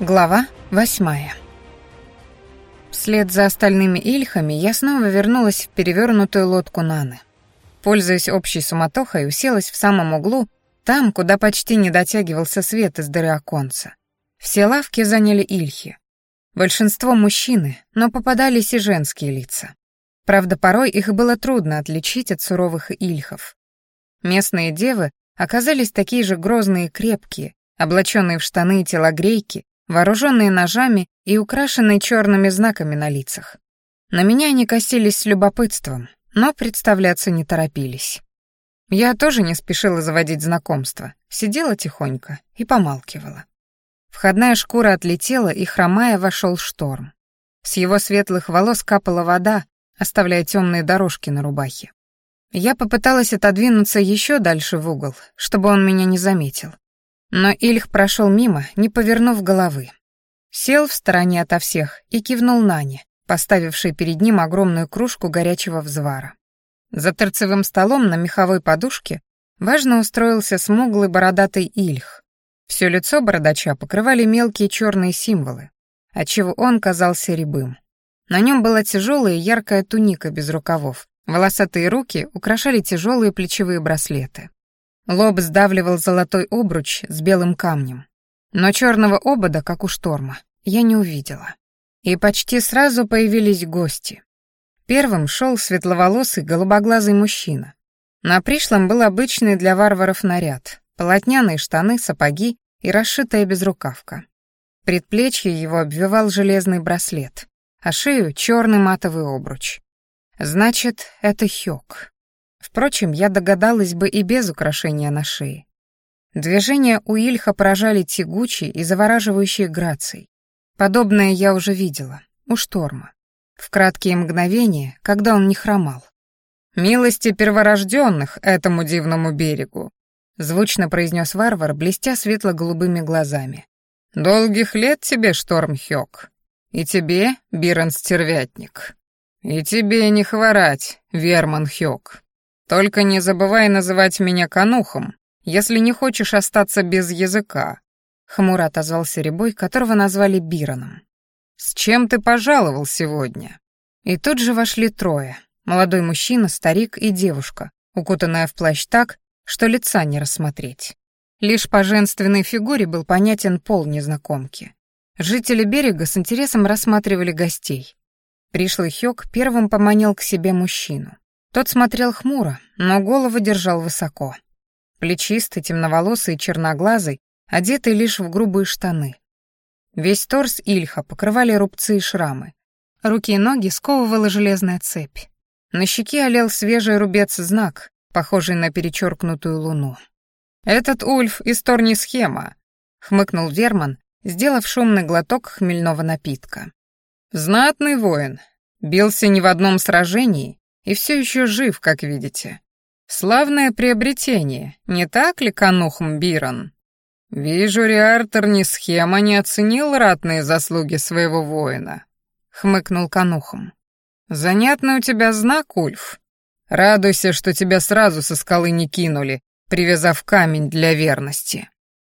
Глава восьмая. Вслед за остальными ильхами я снова вернулась в перевернутую лодку Наны. Пользуясь общей суматохой, уселась в самом углу, там, куда почти не дотягивался свет из дыры оконца. Все лавки заняли ильхи. Большинство мужчины, но попадались и женские лица. Правда, порой их было трудно отличить от суровых ильхов. Местные девы оказались такие же грозные и крепкие, облаченные в штаны и телогрейки, вооруженные ножами и украшенные черными знаками на лицах. На меня они косились с любопытством, но представляться не торопились. Я тоже не спешила заводить знакомство, сидела тихонько и помалкивала. Входная шкура отлетела, и, хромая, вошел шторм. С его светлых волос капала вода, оставляя темные дорожки на рубахе. Я попыталась отодвинуться еще дальше в угол, чтобы он меня не заметил. Но Ильх прошел мимо, не повернув головы. Сел в стороне ото всех и кивнул Нане, поставившей перед ним огромную кружку горячего взвара. За торцевым столом на меховой подушке важно устроился смуглый бородатый Ильх. Все лицо бородача покрывали мелкие черные символы, отчего он казался рябым. На нем была тяжелая яркая туника без рукавов, волосатые руки украшали тяжелые плечевые браслеты. Лоб сдавливал золотой обруч с белым камнем. Но черного обода, как у шторма, я не увидела. И почти сразу появились гости. Первым шел светловолосый голубоглазый мужчина. На пришлом был обычный для варваров наряд, полотняные штаны, сапоги и расшитая безрукавка. Предплечье его обвивал железный браслет, а шею — черный матовый обруч. Значит, это Хёк. Впрочем, я догадалась бы и без украшения на шее. Движения у Ильха поражали тягучей и завораживающей грацией. Подобное я уже видела, у шторма. В краткие мгновения, когда он не хромал. «Милости перворожденных этому дивному берегу», — звучно произнес варвар, блестя светло-голубыми глазами. «Долгих лет тебе, Шторм Хёк, и тебе, Бирон Стервятник, и тебе не хворать, Верман Хёк. Только не забывай называть меня конухом, если не хочешь остаться без языка», — хмуро отозвался Рябой, которого назвали Бироном. «С чем ты пожаловал сегодня?» И тут же вошли трое. Молодой мужчина, старик и девушка, укутанная в плащ так, что лица не рассмотреть. Лишь по женственной фигуре был понятен пол незнакомки. Жители берега с интересом рассматривали гостей. Пришлый Хёк первым поманил к себе мужчину. Тот смотрел хмуро, но голову держал высоко. Плечистый, темноволосый и черноглазый, одетый лишь в грубые штаны. Весь торс Ильха покрывали рубцы и шрамы. Руки и ноги сковывала железная цепь. На щеке олел свежий рубец-знак, похожий на перечеркнутую луну. «Этот Ульф из Торни-схема», — хмыкнул Верман, сделав шумный глоток хмельного напитка. «Знатный воин, бился не в одном сражении и все еще жив, как видите. Славное приобретение, не так ли, Канухм Бирон? Вижу, Риартер ни схема не оценил ратные заслуги своего воина, хмыкнул Канухом. Занятный у тебя знак, Ульф. Радуйся, что тебя сразу со скалы не кинули, привязав камень для верности.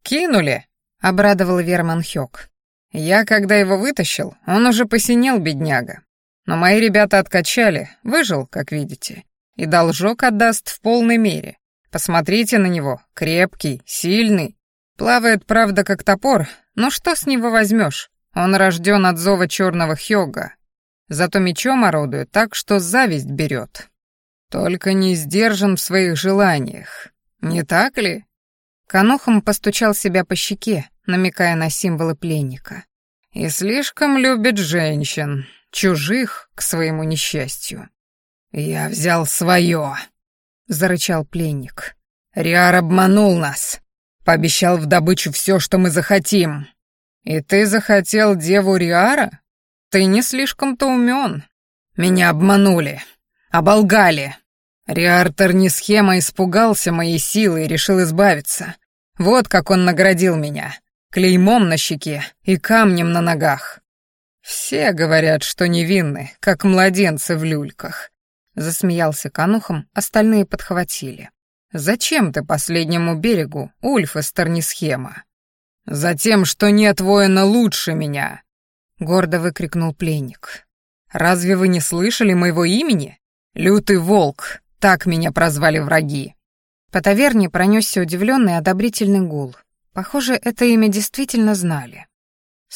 Кинули? обрадовал Верман Хёк. Я, когда его вытащил, он уже посинел, бедняга. Но мои ребята откачали, выжил, как видите, и должок отдаст в полной мере. Посмотрите на него, крепкий, сильный. Плавает, правда, как топор, но что с него возьмешь? Он рожден от зова черного хёга. Зато мечом орудует так, что зависть берет. Только не сдержан в своих желаниях. Не так ли? Канухом постучал себя по щеке, намекая на символы пленника. И слишком любит женщин чужих к своему несчастью. «Я взял свое», — зарычал пленник. «Риар обманул нас, пообещал в добычу все, что мы захотим. И ты захотел деву Риара? Ты не слишком-то умен. Меня обманули, оболгали. Риартер не схема испугался моей силы и решил избавиться. Вот как он наградил меня, клеймом на щеке и камнем на ногах. «Все говорят, что невинны, как младенцы в люльках», — засмеялся Канухом, остальные подхватили. «Зачем ты последнему берегу, Ульф из Торнисхема?» «Затем, что нет воина лучше меня!» — гордо выкрикнул пленник. «Разве вы не слышали моего имени? Лютый волк, так меня прозвали враги». По таверне пронесся удивленный одобрительный гул. Похоже, это имя действительно знали.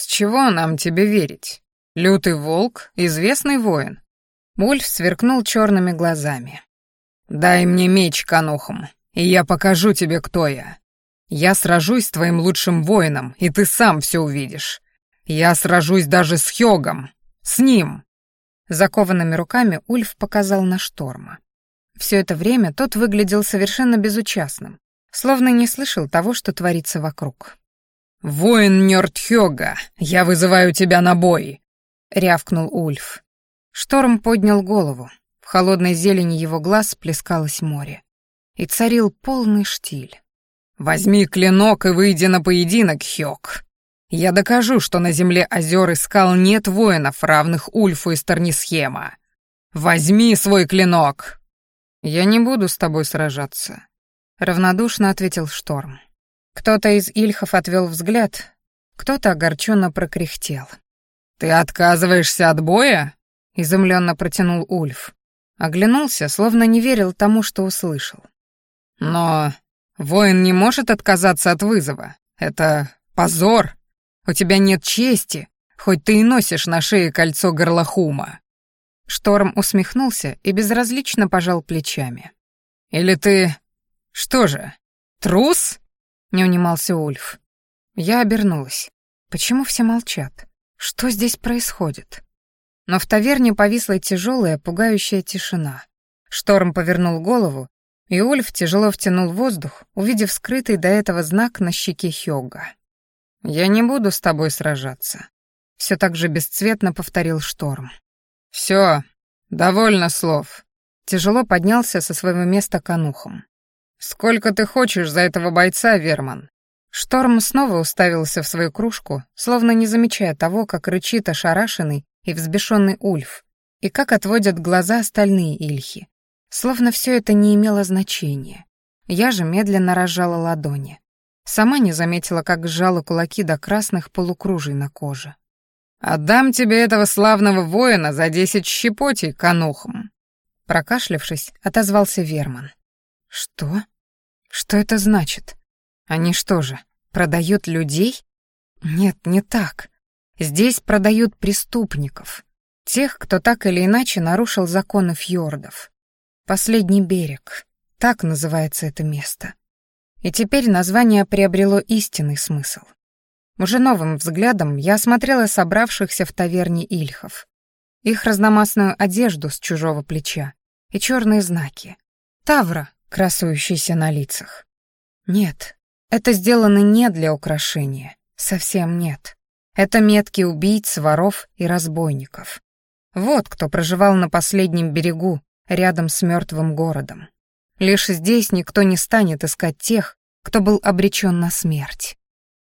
«С чего нам тебе верить? Лютый волк — известный воин». Ульф сверкнул черными глазами. «Дай мне меч, конухом, и я покажу тебе, кто я. Я сражусь с твоим лучшим воином, и ты сам все увидишь. Я сражусь даже с Хёгом. С ним!» Закованными руками Ульф показал на шторма. Все это время тот выглядел совершенно безучастным, словно не слышал того, что творится вокруг. «Воин Нёрдхёга, я вызываю тебя на бой!» — рявкнул Ульф. Шторм поднял голову. В холодной зелени его глаз плескалось море. И царил полный штиль. «Возьми клинок и выйди на поединок, Хёг. Я докажу, что на земле озер и скал нет воинов, равных Ульфу из Тарнисхема. Возьми свой клинок!» «Я не буду с тобой сражаться», — равнодушно ответил Шторм. Кто-то из ильхов отвел взгляд, кто-то огорченно прокряхтел. «Ты отказываешься от боя?» — изумленно протянул Ульф. Оглянулся, словно не верил тому, что услышал. «Но воин не может отказаться от вызова. Это позор. У тебя нет чести, хоть ты и носишь на шее кольцо горлохума». Шторм усмехнулся и безразлично пожал плечами. «Или ты... что же, трус?» Не унимался Ульф. Я обернулась. Почему все молчат? Что здесь происходит? Но в таверне повисла тяжелая, пугающая тишина. Шторм повернул голову, и Ульф тяжело втянул воздух, увидев скрытый до этого знак на щеке Хёга. «Я не буду с тобой сражаться», — все так же бесцветно повторил Шторм. «Все, довольно слов», — тяжело поднялся со своего места конухом. «Сколько ты хочешь за этого бойца, Верман?» Шторм снова уставился в свою кружку, словно не замечая того, как рычит ошарашенный и взбешенный Ульф, и как отводят глаза остальные ильхи. Словно все это не имело значения. Я же медленно разжала ладони. Сама не заметила, как сжала кулаки до красных полукружий на коже. «Отдам тебе этого славного воина за десять щепотей, конухом!» Прокашлявшись, отозвался Верман. Что? Что это значит? Они что же, продают людей? Нет, не так. Здесь продают преступников. Тех, кто так или иначе нарушил законы фьордов. Последний берег. Так называется это место. И теперь название приобрело истинный смысл. Уже новым взглядом я осмотрела собравшихся в таверне ильхов. Их разномастную одежду с чужого плеча и черные знаки. Тавра, красующийся на лицах. Нет, это сделано не для украшения, совсем нет. Это метки убийц, воров и разбойников. Вот кто проживал на последнем берегу, рядом с мертвым городом. Лишь здесь никто не станет искать тех, кто был обречен на смерть.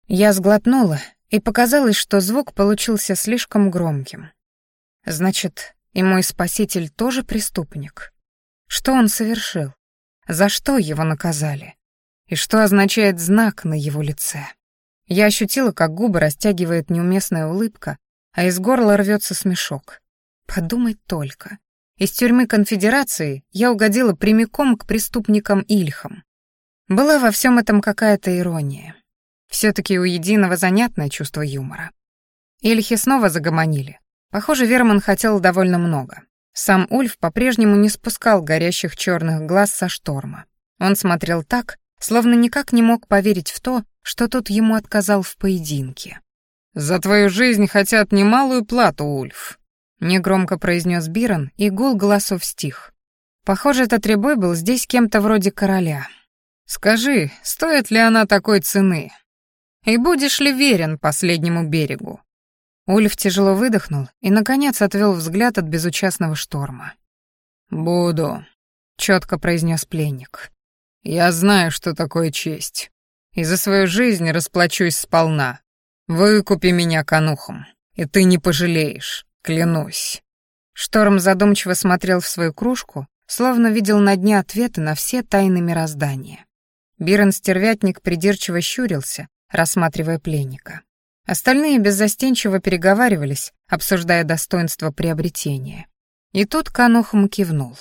Я сглотнула, и показалось, что звук получился слишком громким. Значит, и мой спаситель тоже преступник? Что он совершил? За что его наказали? И что означает знак на его лице? Я ощутила, как губы растягивает неуместная улыбка, а из горла рвется смешок. Подумать только. Из тюрьмы конфедерации я угодила прямиком к преступникам Ильхам. Была во всем этом какая-то ирония. Все-таки у единого занятное чувство юмора. Ильхи снова загомонили. Похоже, Верман хотел довольно много. Сам Ульф по-прежнему не спускал горящих черных глаз со шторма. Он смотрел так, словно никак не мог поверить в то, что тот ему отказал в поединке. «За твою жизнь хотят немалую плату, Ульф», — негромко произнес Бирон, и гул голосов стих. Похоже, этот рябой был здесь кем-то вроде короля. «Скажи, стоит ли она такой цены? И будешь ли верен последнему берегу?» Ульф тяжело выдохнул и, наконец, отвел взгляд от безучастного шторма. «Буду», — четко произнес пленник. «Я знаю, что такое честь, и за свою жизнь расплачусь сполна. Выкупи меня конухом, и ты не пожалеешь, клянусь». Шторм задумчиво смотрел в свою кружку, словно видел на дне ответы на все тайны мироздания. Бирон Стервятник придирчиво щурился, рассматривая пленника. Остальные беззастенчиво переговаривались, обсуждая достоинство приобретения. И тут Канухум кивнул.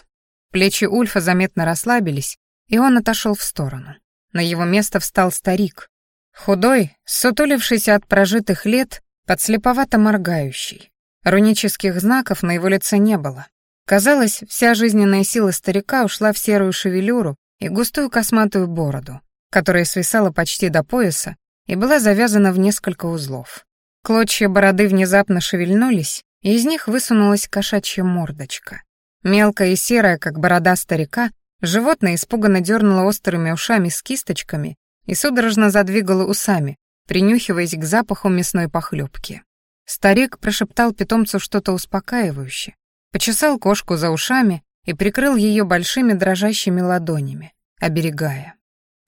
Плечи Ульфа заметно расслабились, и он отошел в сторону. На его место встал старик, худой, сутулившийся от прожитых лет, подслеповато моргающий. Рунических знаков на его лице не было. Казалось, вся жизненная сила старика ушла в серую шевелюру и густую косматую бороду, которая свисала почти до пояса и была завязана в несколько узлов. Клочья бороды внезапно шевельнулись, и из них высунулась кошачья мордочка. Мелкая и серая, как борода старика, животное испуганно дернуло острыми ушами с кисточками и судорожно задвигало усами, принюхиваясь к запаху мясной похлебки. Старик прошептал питомцу что-то успокаивающее, почесал кошку за ушами и прикрыл ее большими дрожащими ладонями, оберегая.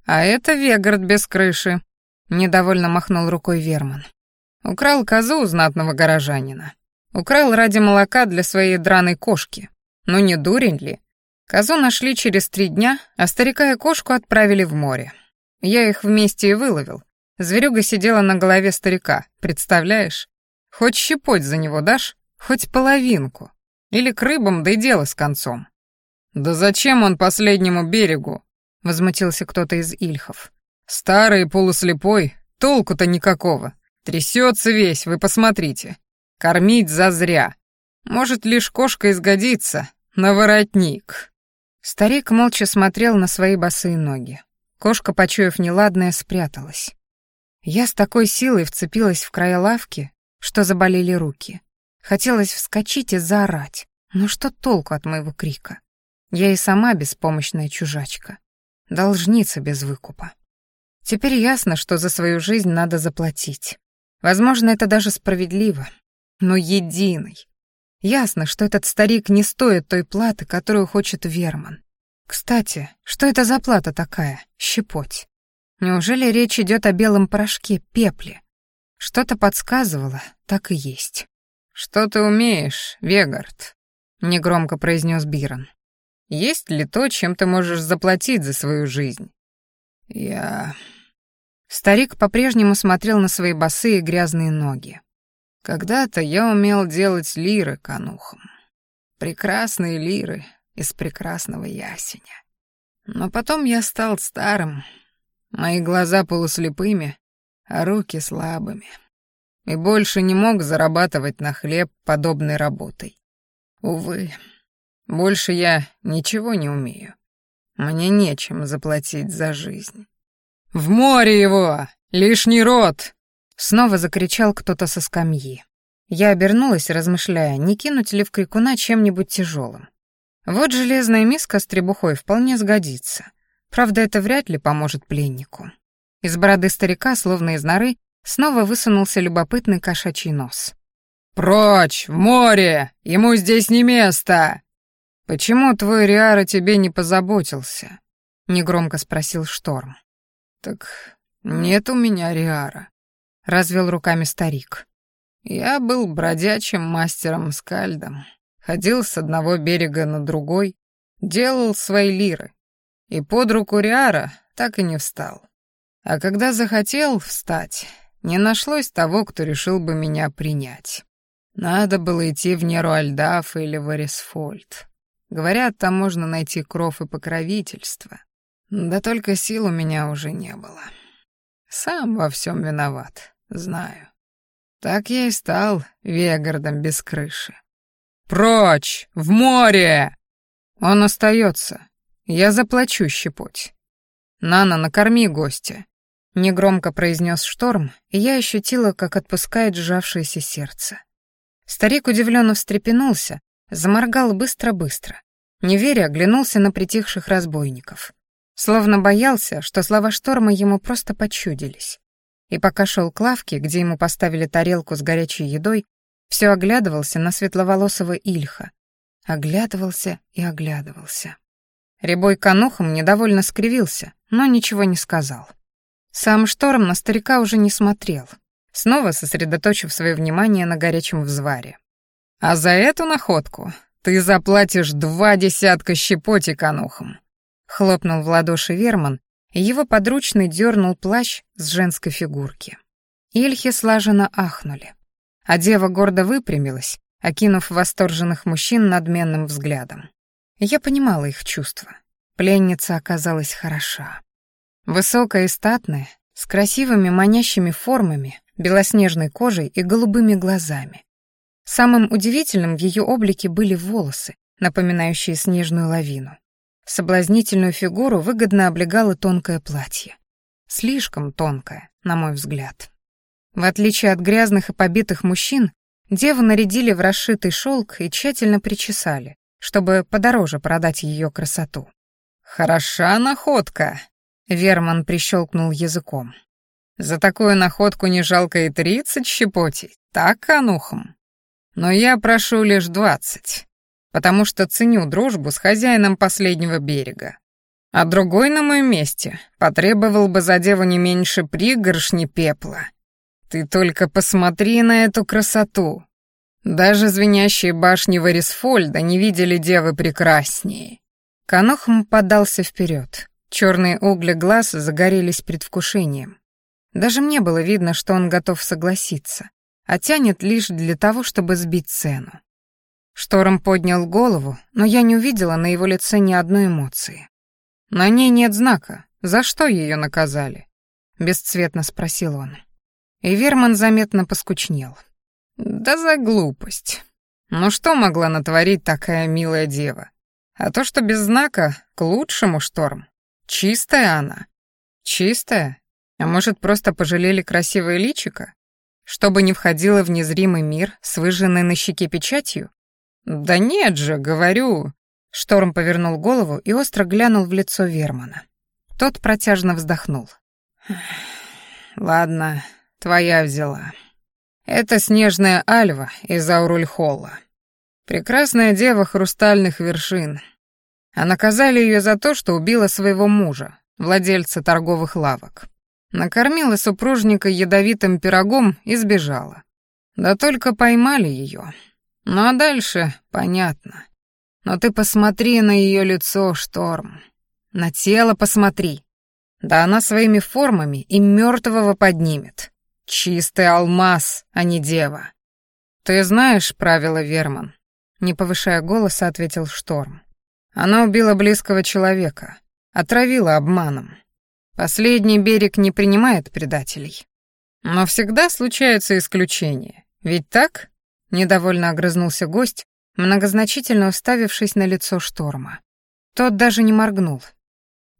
«А это Вегард без крыши», — недовольно махнул рукой Верман. «Украл козу у знатного горожанина. Украл ради молока для своей драной кошки. Ну не дурень ли? Козу нашли через три дня, а старика и кошку отправили в море. Я их вместе и выловил. Зверюга сидела на голове старика, представляешь? Хоть щепоть за него дашь, хоть половинку. Или к рыбам, да и дело с концом. «Да зачем он последнему берегу?» — возмутился кто-то из ильхов. «Старый полуслепой, толку-то никакого. Трясется весь, вы посмотрите. Кормить зазря. Может, лишь кошка изгодится, на воротник. Старик молча смотрел на свои босые ноги. Кошка, почуяв неладное, спряталась. Я с такой силой вцепилась в края лавки, что заболели руки. Хотелось вскочить и заорать. Но что толку от моего крика? Я и сама беспомощная чужачка. Должница без выкупа. Теперь ясно, что за свою жизнь надо заплатить. Возможно, это даже справедливо. Но единый, Ясно, что этот старик не стоит той платы, которую хочет Верман. Кстати, что это за плата такая? Щепоть. Неужели речь идет о белом порошке, пепле? Что-то подсказывало, так и есть. «Что ты умеешь, Вегард?» — негромко произнес Бирон. «Есть ли то, чем ты можешь заплатить за свою жизнь?» «Я...» Старик по-прежнему смотрел на свои босые грязные ноги. Когда-то я умел делать лиры конухом. Прекрасные лиры из прекрасного ясеня. Но потом я стал старым, мои глаза полуслепыми, а руки слабыми. И больше не мог зарабатывать на хлеб подобной работой. Увы, больше я ничего не умею. Мне нечем заплатить за жизнь. «В море его! Лишний рот!» Снова закричал кто-то со скамьи. Я обернулась, размышляя, не кинуть ли в крикуна чем-нибудь тяжелым. Вот железная миска с требухой вполне сгодится. Правда, это вряд ли поможет пленнику. Из бороды старика, словно из норы, снова высунулся любопытный кошачий нос. «Прочь, в море! Ему здесь не место!» «Почему твой Риар о тебе не позаботился?» — негромко спросил Шторм. «Так нет у меня Риара», — развел руками старик. «Я был бродячим мастером-скальдом, ходил с одного берега на другой, делал свои лиры, и под руку Риара так и не встал. А когда захотел встать, не нашлось того, кто решил бы меня принять. Надо было идти в Неруальдаф или в Эрисфольд. Говорят, там можно найти кров и покровительство. Да только сил у меня уже не было. Сам во всем виноват, знаю. Так я и стал Вегардом без крыши. «Прочь! В море!» Он остается. Я заплачу щепоть. «Нана, накорми гостя», — негромко произнес шторм, и я ощутила, как отпускает сжавшееся сердце. Старик удивленно встрепенулся, заморгал быстро-быстро. Неверя оглянулся на притихших разбойников. Словно боялся, что слова шторма ему просто почудились и пока шел к лавке, где ему поставили тарелку с горячей едой, все оглядывался на светловолосого Ильха. Оглядывался и оглядывался. Рябой конухом недовольно скривился, но ничего не сказал. Сам Шторм на старика уже не смотрел, снова сосредоточив свое внимание на горячем взваре. «А за эту находку ты заплатишь два десятка щепоти конухом», — хлопнул в ладоши Верман, и его подручный дернул плащ с женской фигурки. Ильхи слаженно ахнули, а дева гордо выпрямилась, окинув восторженных мужчин надменным взглядом. Я понимала их чувства. Пленница оказалась хороша. Высокая и статная, с красивыми манящими формами, белоснежной кожей и голубыми глазами. Самым удивительным в ее облике были волосы, напоминающие снежную лавину. Соблазнительную фигуру выгодно облегало тонкое платье. Слишком тонкое, на мой взгляд. В отличие от грязных и побитых мужчин, деву нарядили в расшитый шелк и тщательно причесали, чтобы подороже продать ее красоту. «Хороша находка», — Верман прищелкнул языком. «За такую находку не жалко и тридцать щепотей, так, Анухом? Но я прошу лишь двадцать потому что ценю дружбу с хозяином последнего берега. А другой на моем месте потребовал бы за деву не меньше пригоршни пепла. Ты только посмотри на эту красоту. Даже звенящие башни Варисфольда не видели девы прекраснее. Канохм подался вперед. Черные угли глаз загорелись предвкушением. Даже мне было видно, что он готов согласиться, а тянет лишь для того, чтобы сбить цену. Шторм поднял голову, но я не увидела на его лице ни одной эмоции. «На ней нет знака. За что ее наказали?» — бесцветно спросил он. И Верман заметно поскучнел. «Да за глупость. Ну что могла натворить такая милая дева? А то, что без знака, к лучшему шторм. Чистая она. Чистая? А может, просто пожалели красивое личико? Чтобы не входила в незримый мир с выжженной на щеке печатью? «Да нет же, говорю». Шторм повернул голову и остро глянул в лицо Вермана. Тот протяжно вздохнул. «Ладно, твоя взяла. Это снежная альва из Аурульхолла. Прекрасная дева хрустальных вершин. А наказали ее за то, что убила своего мужа, владельца торговых лавок. Накормила супружника ядовитым пирогом и сбежала. Да только поймали ее. Ну а дальше понятно. Но ты посмотри на ее лицо, Шторм. На тело посмотри. Да она своими формами и мертвого поднимет. Чистый алмаз, а не дева. Ты знаешь правила, Верман? Не повышая голоса, ответил Шторм. Она убила близкого человека, отравила обманом. Последний берег не принимает предателей. Но всегда случаются исключения. Ведь так? Недовольно огрызнулся гость, многозначительно уставившись на лицо шторма. Тот даже не моргнул.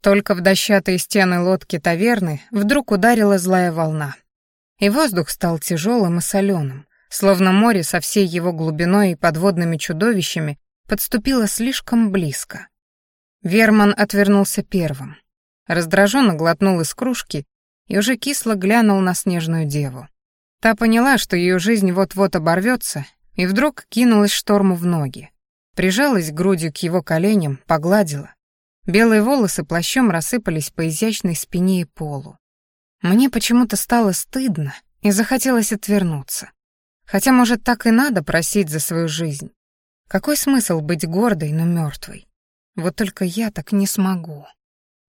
Только в дощатые стены лодки таверны вдруг ударила злая волна. И воздух стал тяжелым и соленым, словно море со всей его глубиной и подводными чудовищами подступило слишком близко. Верман отвернулся первым. Раздраженно глотнул из кружки и уже кисло глянул на снежную деву. Та поняла, что ее жизнь вот-вот оборвется, и вдруг кинулась шторму в ноги. Прижалась грудью к его коленям, погладила. Белые волосы плащом рассыпались по изящной спине и полу. Мне почему-то стало стыдно и захотелось отвернуться. Хотя, может, так и надо просить за свою жизнь. Какой смысл быть гордой, но мертвой? Вот только я так не смогу.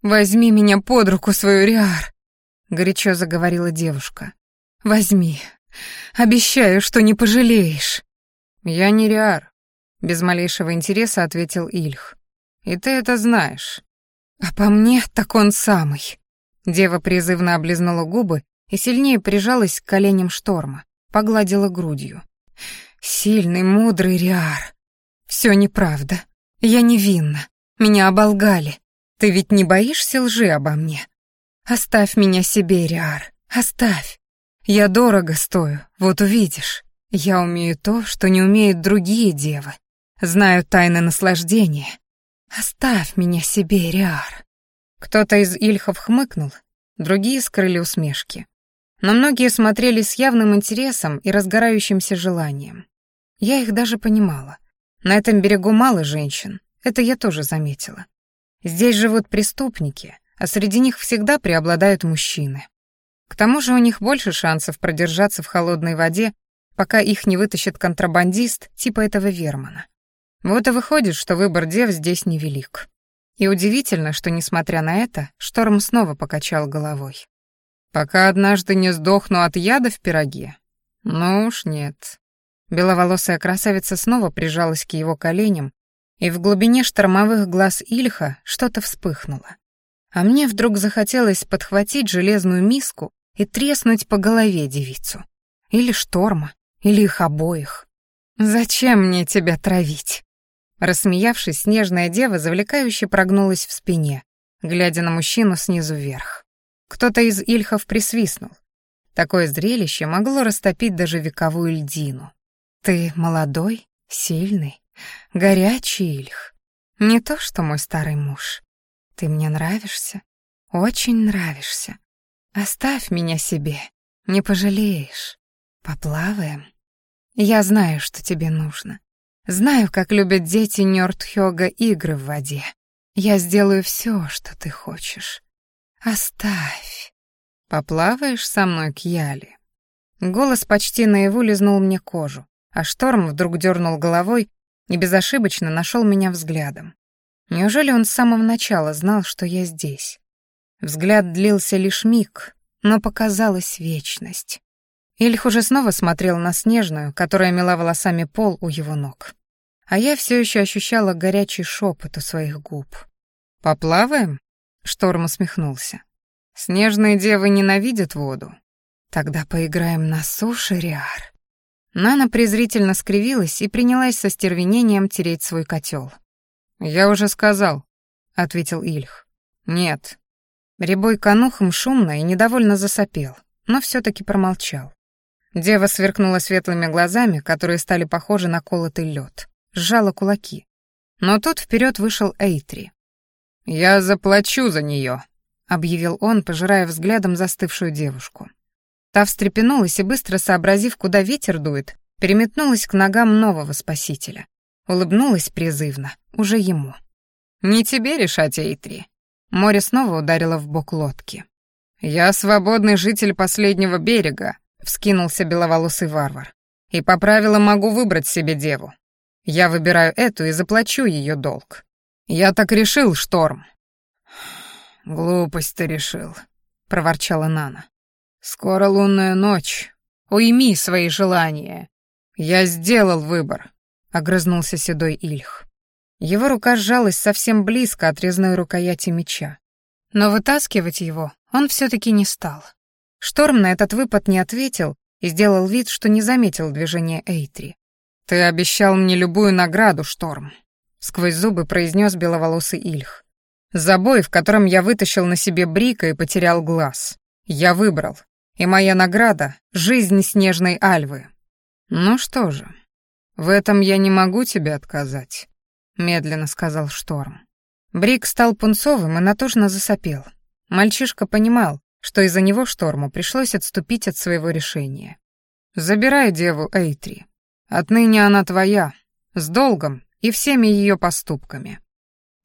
«Возьми меня под руку свою, Риар!» — горячо заговорила девушка. Возьми. Обещаю, что не пожалеешь. Я не Риар, без малейшего интереса ответил Ильх. И ты это знаешь. А по мне так он самый. Дева призывно облизнула губы и сильнее прижалась к коленям шторма, погладила грудью. Сильный, мудрый Риар. Все неправда. Я невинна. Меня оболгали. Ты ведь не боишься лжи обо мне? Оставь меня себе, Риар. Оставь. Я дорого стою, вот увидишь. Я умею то, что не умеют другие девы. Знаю тайны наслаждения. Оставь меня себе, Риар. Кто-то из ильхов хмыкнул, другие скрыли усмешки. Но многие смотрели с явным интересом и разгорающимся желанием. Я их даже понимала. На этом берегу мало женщин, это я тоже заметила. Здесь живут преступники, а среди них всегда преобладают мужчины. К тому же у них больше шансов продержаться в холодной воде, пока их не вытащит контрабандист типа этого Вермана. Вот и выходит, что выбор дев здесь невелик. И удивительно, что, несмотря на это, Шторм снова покачал головой. «Пока однажды не сдохну от яда в пироге? Ну уж нет». Беловолосая красавица снова прижалась к его коленям, и в глубине штормовых глаз Ильха что-то вспыхнуло. А мне вдруг захотелось подхватить железную миску и треснуть по голове девицу. Или шторма, или их обоих. «Зачем мне тебя травить?» Рассмеявшись, снежная дева завлекающе прогнулась в спине, глядя на мужчину снизу вверх. Кто-то из ильхов присвистнул. Такое зрелище могло растопить даже вековую льдину. «Ты молодой, сильный, горячий ильх. Не то, что мой старый муж. Ты мне нравишься, очень нравишься. Оставь меня себе, не пожалеешь. Поплаваем. Я знаю, что тебе нужно. Знаю, как любят дети Нёрдхёга игры в воде. Я сделаю все, что ты хочешь. Оставь. Поплаваешь со мной к Яле. Голос почти наяву лизнул мне кожу, а шторм вдруг дернул головой и безошибочно нашел меня взглядом. Неужели он с самого начала знал, что я здесь? Взгляд длился лишь миг, но показалась вечность. Ильх уже снова смотрел на Снежную, которая мела волосами пол у его ног. А я все еще ощущала горячий шепот у своих губ. «Поплаваем?» — Шторм усмехнулся. «Снежные девы ненавидят воду. Тогда поиграем на суше, Риар». Нана презрительно скривилась и принялась со стервенением тереть свой котел. «Я уже сказал», — ответил Ильх. «Нет». Рябой конухом шумно и недовольно засопел, но все таки промолчал. Дева сверкнула светлыми глазами, которые стали похожи на колотый лед, сжала кулаки. Но тут вперед вышел Эйтри. «Я заплачу за нее», — объявил он, пожирая взглядом застывшую девушку. Та встрепенулась и, быстро сообразив, куда ветер дует, переметнулась к ногам нового спасителя. Улыбнулась призывно, уже ему. «Не тебе решать, Эйтри». Море снова ударило в бок лодки. «Я свободный житель последнего берега, вскинулся беловолосый варвар. «И по правилам могу выбрать себе деву. Я выбираю эту и заплачу ее долг. Я так решил, Шторм». «Глупость ты решил», — проворчала Нана. «Скоро лунная ночь. Уйми свои желания. Я сделал выбор», — огрызнулся седой Ильх. Его рука сжалась совсем близко от резной рукояти меча. Но вытаскивать его он все таки не стал. Шторм на этот выпад не ответил и сделал вид, что не заметил движения Эйтри. «Ты обещал мне любую награду, Шторм», — сквозь зубы произнес беловолосый Ильх. «За бой, в котором я вытащил на себе Брика и потерял глаз. Я выбрал, и моя награда — жизнь снежной Альвы». «Ну что же, в этом я не могу тебе отказать», — медленно сказал Шторм. Брик стал пунцовым и натужно засопел. Мальчишка понимал, что из-за него Шторму пришлось отступить от своего решения. «Забирай деву Эйтри. Отныне она твоя, с долгом и всеми ее поступками».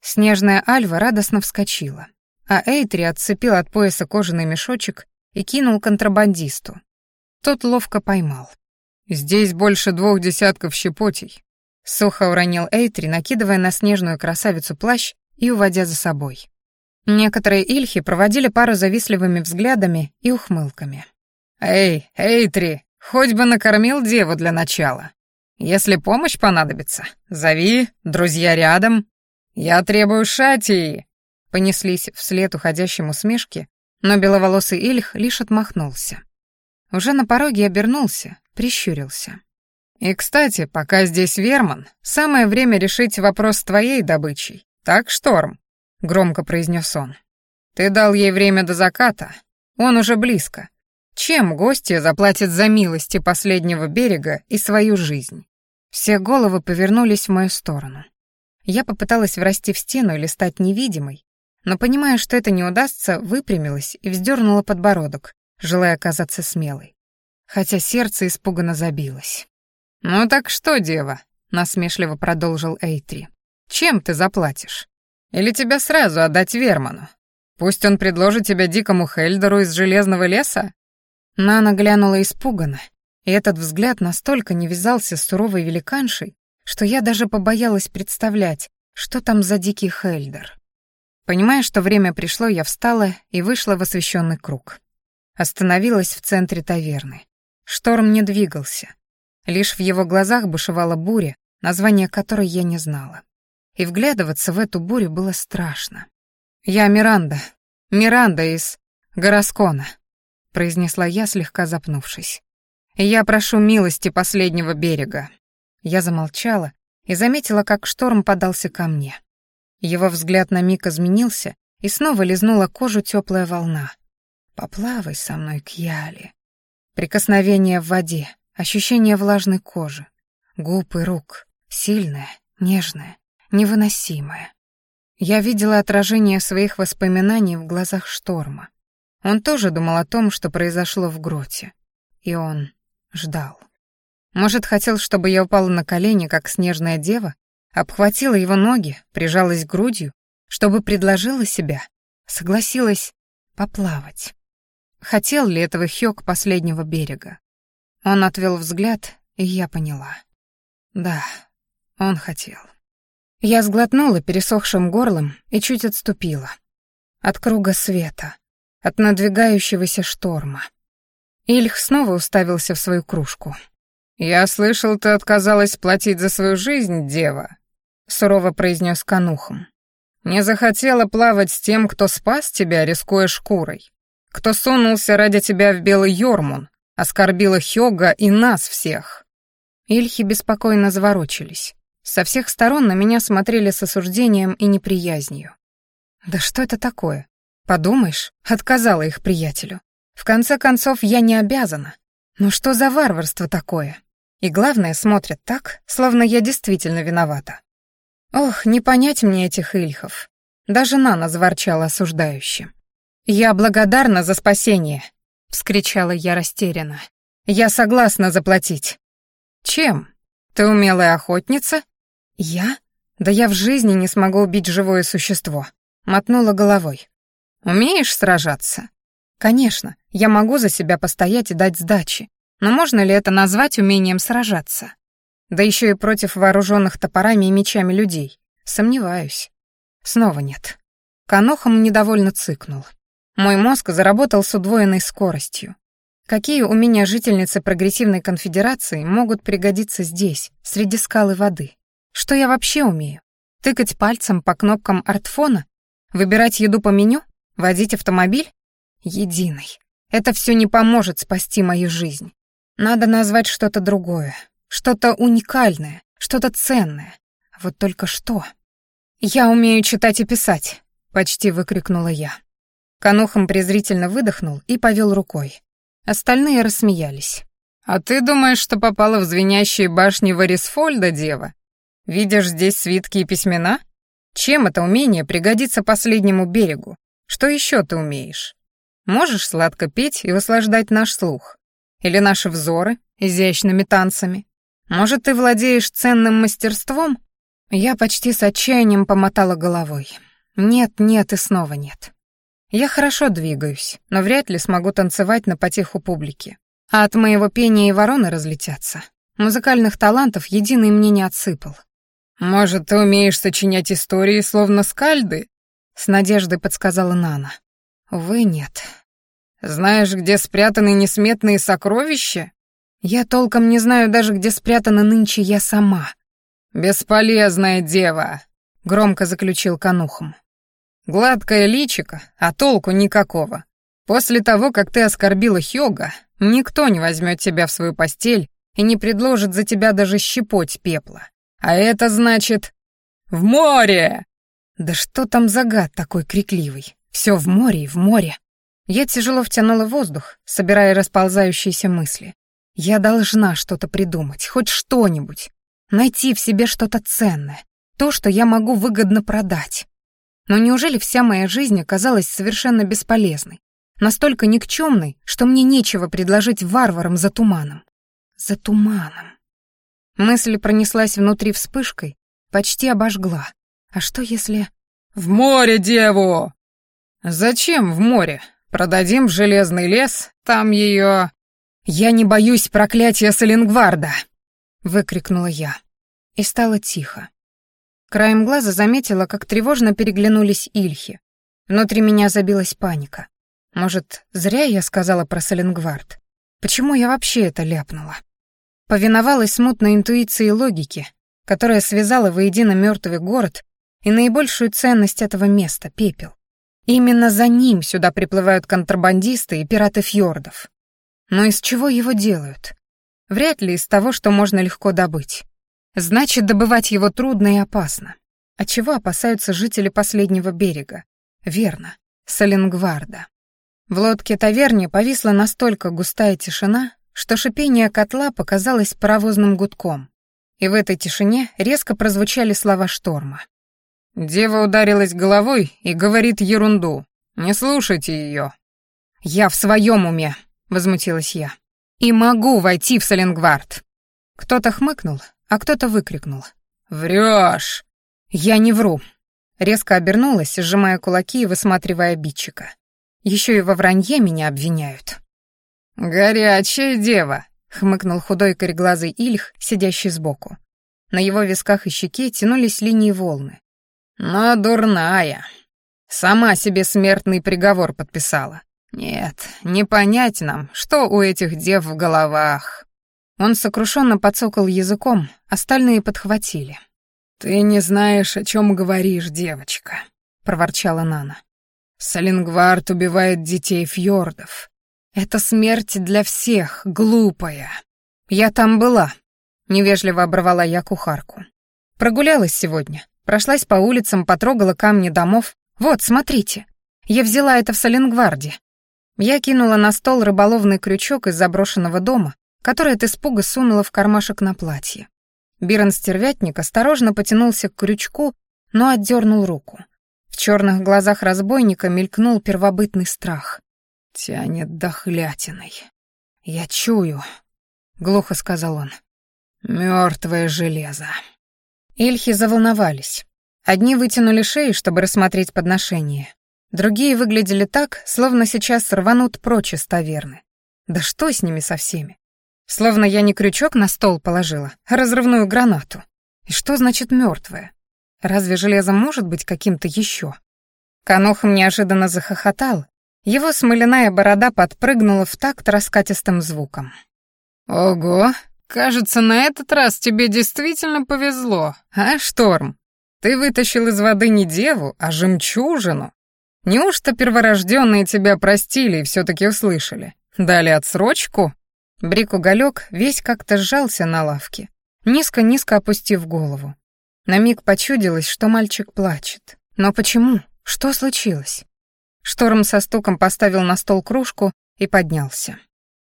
Снежная Альва радостно вскочила, а Эйтри отцепил от пояса кожаный мешочек и кинул контрабандисту. Тот ловко поймал. «Здесь больше двух десятков щепотей», — сухо уронил Эйтри, накидывая на снежную красавицу плащ и уводя за собой. Некоторые ильхи проводили пару завистливыми взглядами и ухмылками. «Эй, Эйтри, хоть бы накормил деву для начала. Если помощь понадобится, зови, друзья рядом. Я требую шати!» Понеслись вслед уходящему смешки, но беловолосый ильх лишь отмахнулся. Уже на пороге обернулся, прищурился. «И, кстати, пока здесь Верман, самое время решить вопрос с твоей добычей. Так, Шторм?» громко произнес он. Ты дал ей время до заката, он уже близко. Чем гостья заплатит за милости последнего берега и свою жизнь? Все головы повернулись в мою сторону. Я попыталась врасти в стену или стать невидимой, но, понимая, что это не удастся, выпрямилась и вздернула подбородок, желая оказаться смелой. Хотя сердце испуганно забилось. «Ну так что, дева?» — насмешливо продолжил Эйтри. «Чем ты заплатишь?» Или тебя сразу отдать Верману? Пусть он предложит тебя дикому Хельдеру из Железного леса?» Нана глянула испуганно, и этот взгляд настолько не вязался с суровой великаншей, что я даже побоялась представлять, что там за дикий Хельдер. Понимая, что время пришло, я встала и вышла в освещенный круг. Остановилась в центре таверны. Шторм не двигался. Лишь в его глазах бушевала буря, название которой я не знала. И вглядываться в эту бурю было страшно. «Я Миранда. Миранда из Гороскона», — произнесла я, слегка запнувшись. «Я прошу милости последнего берега». Я замолчала и заметила, как шторм подался ко мне. Его взгляд на миг изменился, и снова лизнула кожу теплая волна. «Поплавай со мной к Яле». Прикосновение в воде, ощущение влажной кожи, губ и рук, сильное, нежное, невыносимое. Я видела отражение своих воспоминаний в глазах шторма. Он тоже думал о том, что произошло в гроте. И он ждал. Может, хотел, чтобы я упала на колени, как снежная дева, обхватила его ноги, прижалась грудью, чтобы предложила себя, согласилась поплавать. Хотел ли этого Хёк последнего берега? Он отвел взгляд, и я поняла. Да, он хотел. Я сглотнула пересохшим горлом и чуть отступила. От круга света, от надвигающегося шторма. Ильх снова уставился в свою кружку. «Я слышал, ты отказалась платить за свою жизнь, дева», — сурово произнес Канухом. «Не захотела плавать с тем, кто спас тебя, рискуя шкурой, кто сунулся ради тебя в белый Йормун, оскорбила Хёга и нас всех». Ильхи беспокойно заворочились. Со всех сторон на меня смотрели с осуждением и неприязнью. «Да что это такое? Подумаешь, отказала их приятелю. В конце концов, я не обязана. Но что за варварство такое? И главное, смотрят так, словно я действительно виновата. Ох, не понять мне этих ильхов. Даже Нана заворчала осуждающе. «Я благодарна за спасение», — вскричала я растерянно. «Я согласна заплатить». «Чем? Ты умелая охотница?» «Я? Да я в жизни не смогу убить живое существо», — мотнула головой. «Умеешь сражаться?» Конечно, я могу за себя постоять и дать сдачи, но можно ли это назвать умением сражаться? Да еще и против вооруженных топорами и мечами людей. Сомневаюсь. Снова нет. Канохом недовольно цыкнул. Мой мозг заработал с удвоенной скоростью. Какие умения жительницы прогрессивной конфедерации могут пригодиться здесь, среди скалы воды? Что я вообще умею? Тыкать пальцем по кнопкам артфона? Выбирать еду по меню? Водить автомобиль? единый. Это все не поможет спасти мою жизнь. Надо назвать что-то другое, что-то уникальное, что-то ценное. Вот только что. «Я умею читать и писать», — почти выкрикнула я. Канухом презрительно выдохнул и повел рукой. Остальные рассмеялись. «А ты думаешь, что попала в звенящие башни Варисфольда, дева? Видишь здесь свитки и письмена? Чем это умение пригодится последнему берегу? Что еще ты умеешь?» Можешь сладко петь и услаждать наш слух? Или наши взоры изящными танцами? Может, ты владеешь ценным мастерством? Я почти с отчаянием помотала головой. Нет, нет и снова нет. Я хорошо двигаюсь, но вряд ли смогу танцевать на потеху публики. А от моего пения и вороны разлетятся. Музыкальных талантов единый мне не отсыпал. «Может, ты умеешь сочинять истории, словно скальды?» — с надеждой подсказала Нана. Увы, нет. Знаешь, где спрятаны несметные сокровища? Я толком не знаю даже, где спрятана нынче я сама. Бесполезная дева, громко заключил Канухом. Гладкое личико, а толку никакого. После того, как ты оскорбила Хёга, никто не возьмет тебя в свою постель и не предложит за тебя даже щепоть пепла. А это значит... В море! Да что там за гад такой крикливый? Все в море и в море. Я тяжело втянула воздух, собирая расползающиеся мысли. Я должна что-то придумать, хоть что-нибудь. Найти в себе что-то ценное, то, что я могу выгодно продать. Но неужели вся моя жизнь оказалась совершенно бесполезной? Настолько никчемной, что мне нечего предложить варварам за туманом. За туманом. Мысль пронеслась внутри вспышкой, почти обожгла. А что если... «В море деву!» «Зачем в море? Продадим железный лес, там ее...» «Я не боюсь проклятия Саленгварда!» — выкрикнула я. И стало тихо. Краем глаза заметила, как тревожно переглянулись Ильхи. Внутри меня забилась паника. Может, зря я сказала про Саленгвард? Почему я вообще это ляпнула? Повиновалась смутной интуиции и логике, которая связала воедино мертвый город и наибольшую ценность этого места — пепел. Именно за ним сюда приплывают контрабандисты и пираты фьордов. Но из чего его делают? Вряд ли из того, что можно легко добыть. Значит, добывать его трудно и опасно. От чего опасаются жители последнего берега? Верно, Саленгварда. В лодке таверни повисла настолько густая тишина, что шипение котла показалось паровозным гудком. И в этой тишине резко прозвучали слова шторма. «Дева ударилась головой и говорит ерунду. Не слушайте ее». «Я в своем уме», — возмутилась я. «И могу войти в Саленгвард». Кто-то хмыкнул, а кто-то выкрикнул. «Врешь!» «Я не вру!» Резко обернулась, сжимая кулаки и высматривая обидчика. Еще и во вранье меня обвиняют. «Горячая дева!» — хмыкнул худой кореглазый Ильх, сидящий сбоку. На его висках и щеке тянулись линии волны. «Но дурная. Сама себе смертный приговор подписала. Нет, не понять нам, что у этих дев в головах». Он сокрушенно подсокал языком, остальные подхватили. «Ты не знаешь, о чем говоришь, девочка», — проворчала Нана. «Салингвард убивает детей фьордов. Это смерть для всех, глупая. Я там была», — невежливо оборвала я кухарку. «Прогулялась сегодня, прошлась по улицам, потрогала камни домов. Вот, смотрите, я взяла это в Салингварде». Я кинула на стол рыболовный крючок из заброшенного дома, который от испуга сунула в кармашек на платье. Бирон Стервятник осторожно потянулся к крючку, но отдернул руку. В черных глазах разбойника мелькнул первобытный страх. «Тянет дохлятиной. Я чую», — глухо сказал он. Мертвое железо». Ильхи заволновались. Одни вытянули шеи, чтобы рассмотреть подношение. Другие выглядели так, словно сейчас рванут прочь из таверны. Да что с ними со всеми? Словно я не крючок на стол положила, а разрывную гранату. И что значит мертвое? Разве железо может быть каким-то еще? Канохом неожиданно захохотал. Его смоляная борода подпрыгнула в такт раскатистым звуком. «Ого, кажется, на этот раз тебе действительно повезло, а, Шторм? Ты вытащил из воды не деву, а жемчужину. Неужто перворожденные тебя простили и все-таки услышали? Дали отсрочку?» Брик-уголек весь как-то сжался на лавке, низко-низко опустив голову. На миг почудилось, что мальчик плачет. Но почему? Что случилось? Шторм со стуком поставил на стол кружку и поднялся.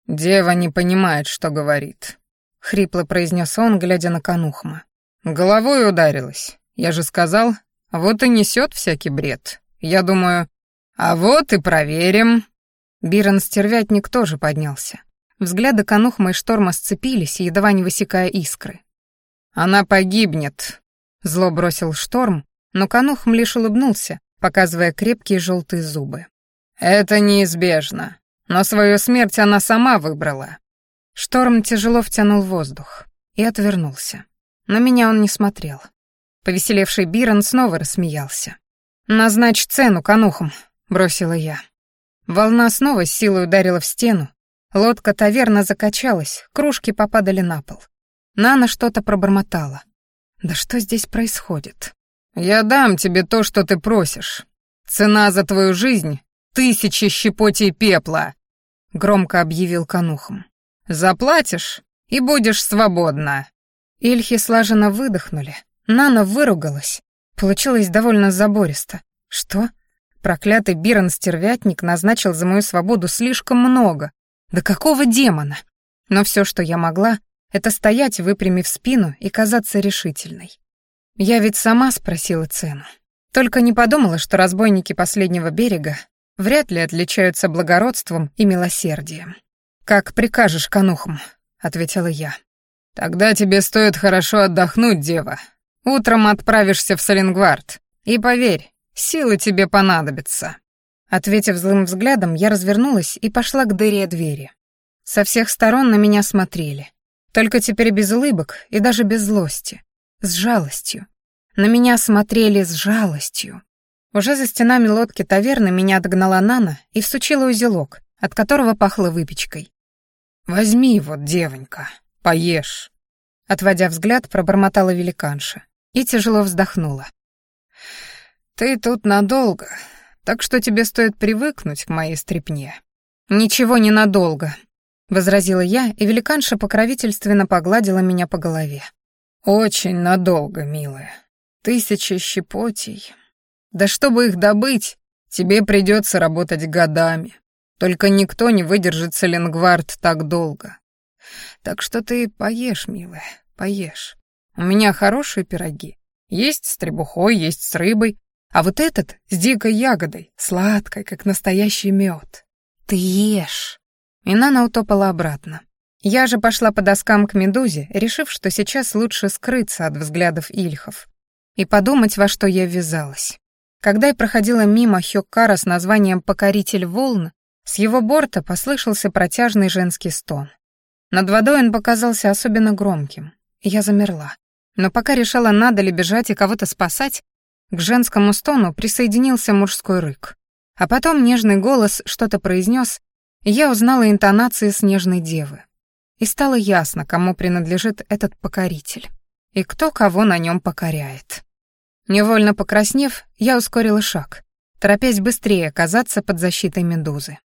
«Дева не понимает, что говорит», — хрипло произнес он, глядя на Канухма. «Головой ударилась. Я же сказал, вот и несет всякий бред. Я думаю, а вот и проверим». Бирон-стервятник тоже поднялся. Взгляды Канухма и Шторма сцепились, едва не высекая искры. «Она погибнет», — зло бросил Шторм, но Канухм лишь улыбнулся, показывая крепкие желтые зубы. «Это неизбежно, но свою смерть она сама выбрала». Шторм тяжело втянул воздух и отвернулся. На меня он не смотрел. Повеселевший Бирон снова рассмеялся. «Назначь цену, Канухм», — бросила я. Волна снова с силой ударила в стену, Лодка таверна закачалась, кружки попадали на пол. Нана что-то пробормотала. Да что здесь происходит? «Я дам тебе то, что ты просишь. Цена за твою жизнь — тысячи щепотей пепла», — громко объявил Канухом. «Заплатишь и будешь свободна». Ильхи слаженно выдохнули. Нана выругалась. Получилось довольно забористо. Что? Проклятый Бирон-стервятник назначил за мою свободу слишком много, да какого демона? Но все, что я могла, это стоять, выпрямив спину и казаться решительной. Я ведь сама спросила цену. Только не подумала, что разбойники последнего берега вряд ли отличаются благородством и милосердием. «Как прикажешь, конухам», — ответила я. «Тогда тебе стоит хорошо отдохнуть, дева. Утром отправишься в Саленгвард. И поверь, силы тебе понадобятся». Ответив злым взглядом, я развернулась и пошла к дыре двери. Со всех сторон на меня смотрели. Только теперь без улыбок и даже без злости. С жалостью. На меня смотрели с жалостью. Уже за стенами лодки таверны меня догнала Нана и всучила узелок, от которого пахло выпечкой. «Возьми вот, девонька, поешь». Отводя взгляд, пробормотала великанша и тяжело вздохнула. «Ты тут надолго, так что тебе стоит привыкнуть к моей стрепне». «Ничего не надолго», — возразила я, и великанша покровительственно погладила меня по голове. «Очень надолго, милая. Тысячи щепотей. Да чтобы их добыть, тебе придется работать годами. Только никто не выдержит Селенгвард так долго. Так что ты поешь, милая, поешь. У меня хорошие пироги. Есть с требухой, есть с рыбой, а вот этот с дикой ягодой, сладкой, как настоящий мед. Ты ешь. И Нана утопала обратно. Я же пошла по доскам к Медузе, решив, что сейчас лучше скрыться от взглядов Ильхов и подумать, во что я ввязалась. Когда я проходила мимо Хёккара с названием «Покоритель волн», с его борта послышался протяжный женский стон. Над водой он показался особенно громким, я замерла. Но пока решала, надо ли бежать и кого-то спасать, к женскому стону присоединился мужской рык. А потом нежный голос что-то произнес, и я узнала интонации снежной девы. И стало ясно, кому принадлежит этот покоритель, и кто кого на нем покоряет. Невольно покраснев, я ускорила шаг, торопясь быстрее оказаться под защитой медузы.